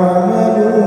وقل